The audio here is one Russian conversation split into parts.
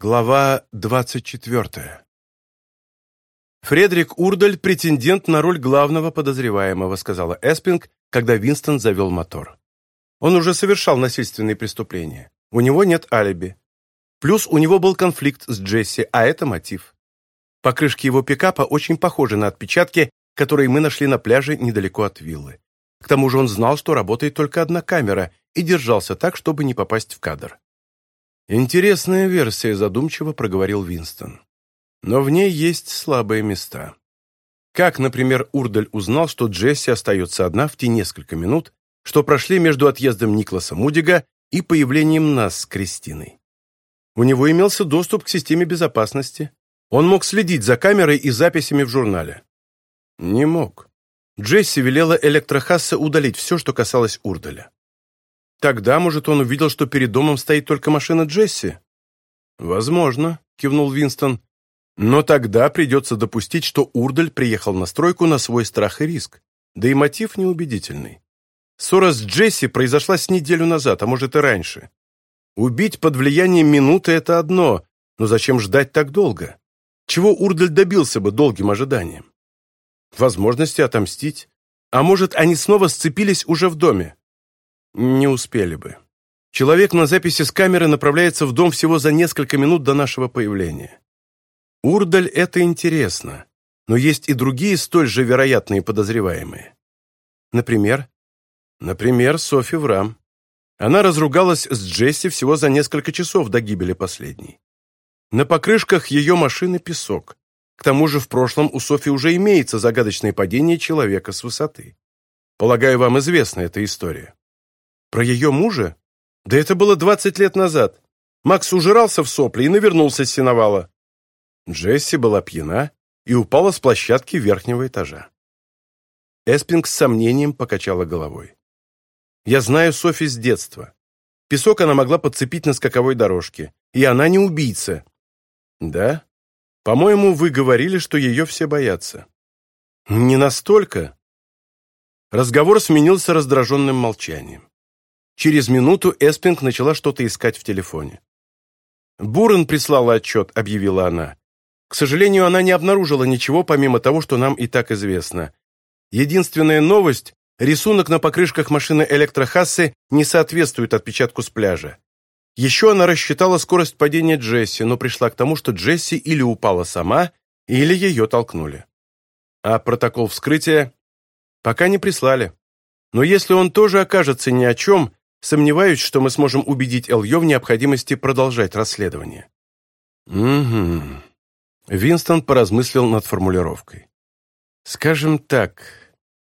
Глава 24. «Фредерик Урдаль – претендент на роль главного подозреваемого», сказала Эспинг, когда Винстон завел мотор. «Он уже совершал насильственные преступления. У него нет алиби. Плюс у него был конфликт с Джесси, а это мотив. Покрышки его пикапа очень похожи на отпечатки, которые мы нашли на пляже недалеко от виллы. К тому же он знал, что работает только одна камера, и держался так, чтобы не попасть в кадр. «Интересная версия», — задумчиво проговорил Винстон. «Но в ней есть слабые места. Как, например, Урдаль узнал, что Джесси остается одна в те несколько минут, что прошли между отъездом Никласа Мудига и появлением нас с Кристиной? У него имелся доступ к системе безопасности. Он мог следить за камерой и записями в журнале. Не мог. Джесси велела Электрохасса удалить все, что касалось Урдаля. Тогда, может, он увидел, что перед домом стоит только машина Джесси? Возможно, кивнул Винстон. Но тогда придется допустить, что Урдаль приехал на стройку на свой страх и риск. Да и мотив неубедительный. Ссора с Джесси произошла с неделю назад, а может и раньше. Убить под влиянием минуты – это одно, но зачем ждать так долго? Чего Урдаль добился бы долгим ожиданием? Возможности отомстить. А может, они снова сцепились уже в доме? не успели бы. Человек на записи с камеры направляется в дом всего за несколько минут до нашего появления. Урдаль это интересно, но есть и другие столь же вероятные подозреваемые. Например? Например, Софи Врам. Она разругалась с Джесси всего за несколько часов до гибели последней. На покрышках ее машины песок. К тому же в прошлом у Софи уже имеется загадочное падение человека с высоты. Полагаю, вам известна эта история. Про ее мужа? Да это было 20 лет назад. Макс ужирался в сопли и навернулся с сеновала. Джесси была пьяна и упала с площадки верхнего этажа. Эспинг с сомнением покачала головой. «Я знаю Софи с детства. Песок она могла подцепить на скаковой дорожке. И она не убийца». «Да? По-моему, вы говорили, что ее все боятся». «Не настолько». Разговор сменился раздраженным молчанием. Через минуту Эспинг начала что-то искать в телефоне. «Бурен прислала отчет», — объявила она. «К сожалению, она не обнаружила ничего, помимо того, что нам и так известно. Единственная новость — рисунок на покрышках машины электрохассы не соответствует отпечатку с пляжа. Еще она рассчитала скорость падения Джесси, но пришла к тому, что Джесси или упала сама, или ее толкнули. А протокол вскрытия пока не прислали. Но если он тоже окажется ни о чем, сомневаюсь, что мы сможем убедить Эльё в необходимости продолжать расследование». «Угу». Винстон поразмыслил над формулировкой. «Скажем так,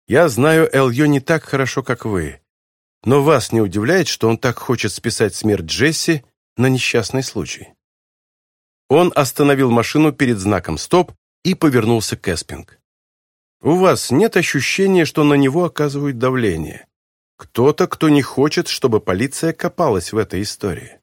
я знаю Эльё не так хорошо, как вы, но вас не удивляет, что он так хочет списать смерть Джесси на несчастный случай?» Он остановил машину перед знаком «Стоп» и повернулся к Эспинг. «У вас нет ощущения, что на него оказывают давление?» Кто-то, кто не хочет, чтобы полиция копалась в этой истории.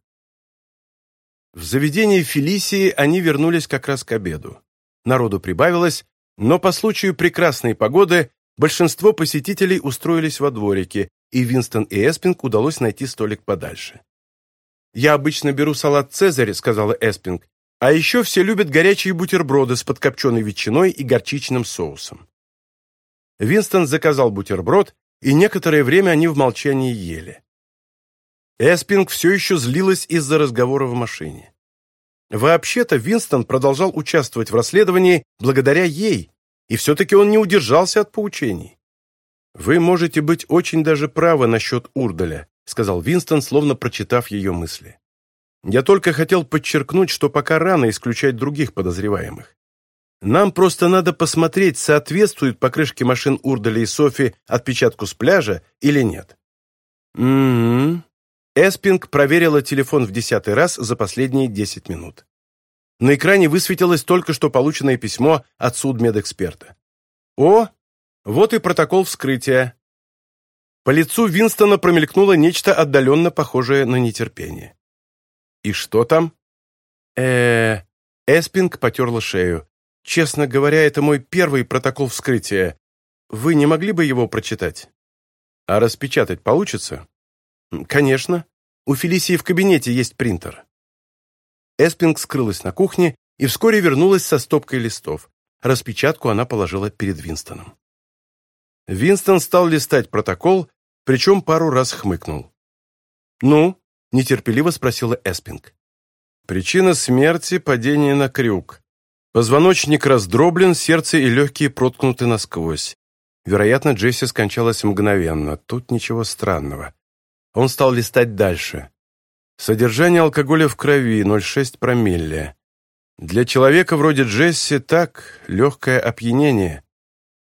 В заведении Фелисии они вернулись как раз к обеду. Народу прибавилось, но по случаю прекрасной погоды большинство посетителей устроились во дворике, и Винстону и Эспинг удалось найти столик подальше. «Я обычно беру салат «Цезарь», — сказала Эспинг, «а еще все любят горячие бутерброды с подкопченной ветчиной и горчичным соусом». Винстон заказал бутерброд и некоторое время они в молчании ели. Эспинг все еще злилась из-за разговора в машине. Вообще-то Винстон продолжал участвовать в расследовании благодаря ей, и все-таки он не удержался от поучений. «Вы можете быть очень даже правы насчет Урдаля», сказал Винстон, словно прочитав ее мысли. «Я только хотел подчеркнуть, что пока рано исключать других подозреваемых. Нам просто надо посмотреть, соответствует покрышке машин Урдаля и Софи отпечатку с пляжа или нет. Угу. Эспинг проверила телефон в десятый раз за последние десять минут. На экране высветилось только что полученное письмо от судмедэксперта. О, вот и протокол вскрытия. По лицу Винстона промелькнуло нечто отдаленно похожее на нетерпение. И что там? э Эспинг потерла шею. Честно говоря, это мой первый протокол вскрытия. Вы не могли бы его прочитать? А распечатать получится? Конечно. У Фелисии в кабинете есть принтер. Эспинг скрылась на кухне и вскоре вернулась со стопкой листов. Распечатку она положила перед Винстоном. Винстон стал листать протокол, причем пару раз хмыкнул. «Ну?» – нетерпеливо спросила Эспинг. «Причина смерти – падение на крюк», Позвоночник раздроблен, сердце и легкие проткнуты насквозь. Вероятно, Джесси скончалась мгновенно. Тут ничего странного. Он стал листать дальше. Содержание алкоголя в крови 0,6 промилле. Для человека вроде Джесси так, легкое опьянение.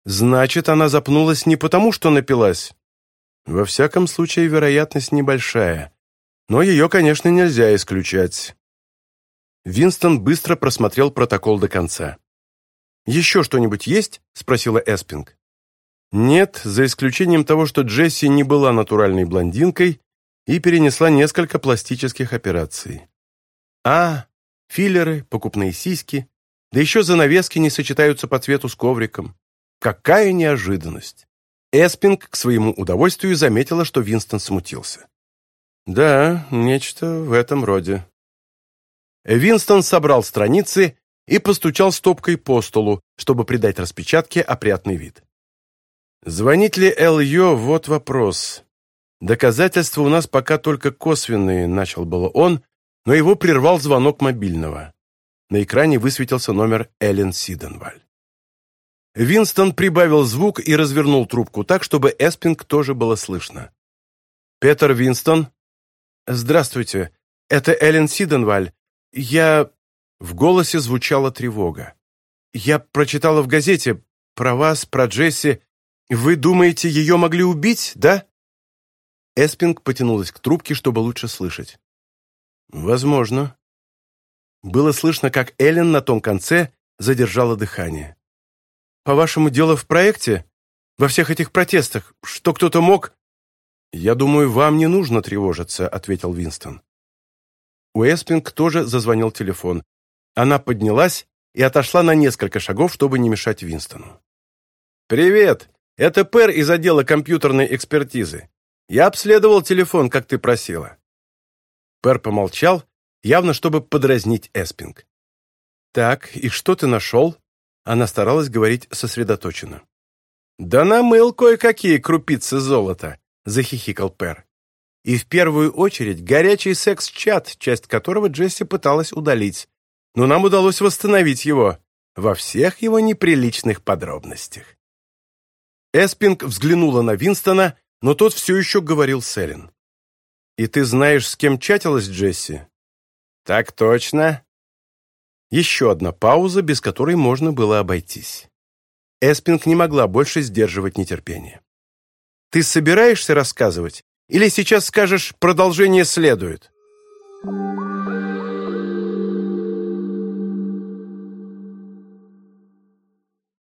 Значит, она запнулась не потому, что напилась. Во всяком случае, вероятность небольшая. Но ее, конечно, нельзя исключать. Винстон быстро просмотрел протокол до конца. «Еще что-нибудь есть?» – спросила Эспинг. Нет, за исключением того, что Джесси не была натуральной блондинкой и перенесла несколько пластических операций. А, филлеры, покупные сиськи, да еще занавески не сочетаются по цвету с ковриком. Какая неожиданность! Эспинг к своему удовольствию заметила, что Винстон смутился. «Да, нечто в этом роде», Винстон собрал страницы и постучал стопкой по столу, чтобы придать распечатке опрятный вид. Звонить ли Эл-Йо, вот вопрос. Доказательства у нас пока только косвенные, начал было он, но его прервал звонок мобильного. На экране высветился номер Эллен Сиденваль. Винстон прибавил звук и развернул трубку так, чтобы Эспинг тоже было слышно. «Петер Винстон?» «Здравствуйте. Это Эллен Сиденваль. Я... В голосе звучала тревога. Я прочитала в газете про вас, про Джесси. Вы думаете, ее могли убить, да? Эспинг потянулась к трубке, чтобы лучше слышать. Возможно. Было слышно, как Эллен на том конце задержала дыхание. «По-вашему, дело в проекте? Во всех этих протестах? Что кто-то мог...» «Я думаю, вам не нужно тревожиться», — ответил Винстон. Уэспинг тоже зазвонил телефон. Она поднялась и отошла на несколько шагов, чтобы не мешать Винстону. «Привет! Это Пэр из отдела компьютерной экспертизы. Я обследовал телефон, как ты просила». Пэр помолчал, явно чтобы подразнить Эспинг. «Так, и что ты нашел?» Она старалась говорить сосредоточенно. «Да намыл кое-какие крупицы золота», — захихикал Пер. Пэр. И в первую очередь горячий секс-чат, часть которого Джесси пыталась удалить. Но нам удалось восстановить его во всех его неприличных подробностях. Эспинг взглянула на Винстона, но тот все еще говорил с Эллен. «И ты знаешь, с кем чатилась Джесси?» «Так точно». Еще одна пауза, без которой можно было обойтись. Эспинг не могла больше сдерживать нетерпение. «Ты собираешься рассказывать? Или сейчас скажешь «продолжение следует»?»